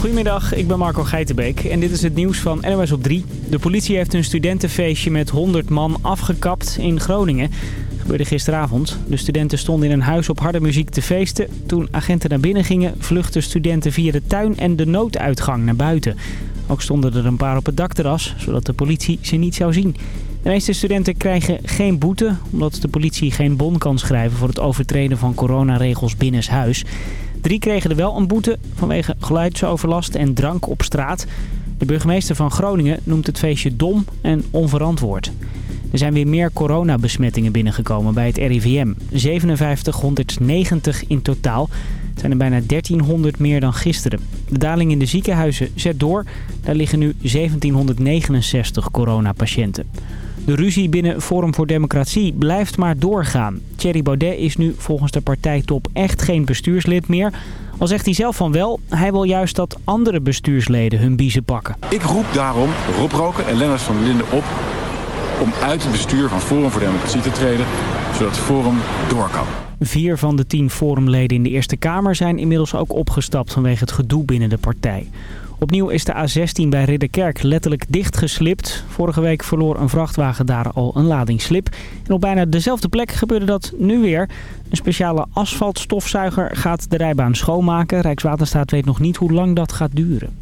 Goedemiddag, ik ben Marco Geitenbeek en dit is het nieuws van NOS op 3. De politie heeft een studentenfeestje met 100 man afgekapt in Groningen. Dat gebeurde gisteravond. De studenten stonden in een huis op harde muziek te feesten. Toen agenten naar binnen gingen, vluchtten studenten via de tuin en de nooduitgang naar buiten. Ook stonden er een paar op het dakterras, zodat de politie ze niet zou zien. De meeste studenten krijgen geen boete, omdat de politie geen bon kan schrijven voor het overtreden van coronaregels binnenshuis. Drie kregen er wel een boete vanwege geluidsoverlast en drank op straat. De burgemeester van Groningen noemt het feestje dom en onverantwoord. Er zijn weer meer coronabesmettingen binnengekomen bij het RIVM. 5790 in totaal. Het zijn er bijna 1300 meer dan gisteren. De daling in de ziekenhuizen zet door. Daar liggen nu 1769 coronapatiënten. De ruzie binnen Forum voor Democratie blijft maar doorgaan. Thierry Baudet is nu volgens de partijtop echt geen bestuurslid meer. Al zegt hij zelf van wel, hij wil juist dat andere bestuursleden hun biezen pakken. Ik roep daarom Rob Roken en Lennart van Linden op om uit het bestuur van Forum voor Democratie te treden, zodat Forum door kan. Vier van de tien forumleden in de Eerste Kamer zijn inmiddels ook opgestapt vanwege het gedoe binnen de partij. Opnieuw is de A16 bij Ridderkerk letterlijk dichtgeslipt. Vorige week verloor een vrachtwagen daar al een lading slip. En op bijna dezelfde plek gebeurde dat nu weer. Een speciale asfaltstofzuiger gaat de rijbaan schoonmaken. Rijkswaterstaat weet nog niet hoe lang dat gaat duren.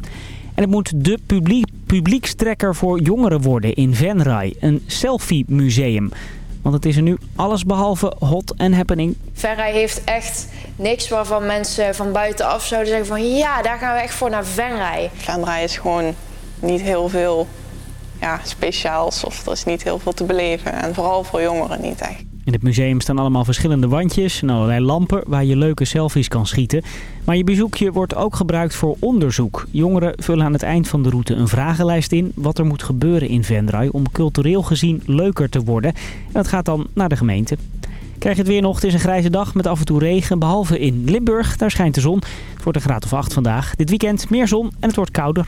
En het moet de publiek, publiekstrekker voor jongeren worden in Venray. Een selfie-museum. Want het is er nu allesbehalve hot en happening. Venray heeft echt niks waarvan mensen van buitenaf zouden zeggen van... ja, daar gaan we echt voor naar Venray. Venray is gewoon niet heel veel ja, speciaals of er is niet heel veel te beleven. En vooral voor jongeren niet echt. In het museum staan allemaal verschillende wandjes en allerlei lampen waar je leuke selfies kan schieten. Maar je bezoekje wordt ook gebruikt voor onderzoek. Jongeren vullen aan het eind van de route een vragenlijst in wat er moet gebeuren in Venray om cultureel gezien leuker te worden. En dat gaat dan naar de gemeente. Krijg je het weer nog, het is een grijze dag met af en toe regen, behalve in Limburg. Daar schijnt de zon. Het wordt een graad of 8 vandaag. Dit weekend meer zon en het wordt kouder.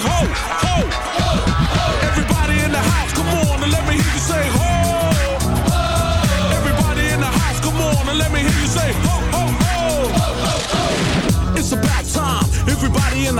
ho, ho.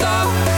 zet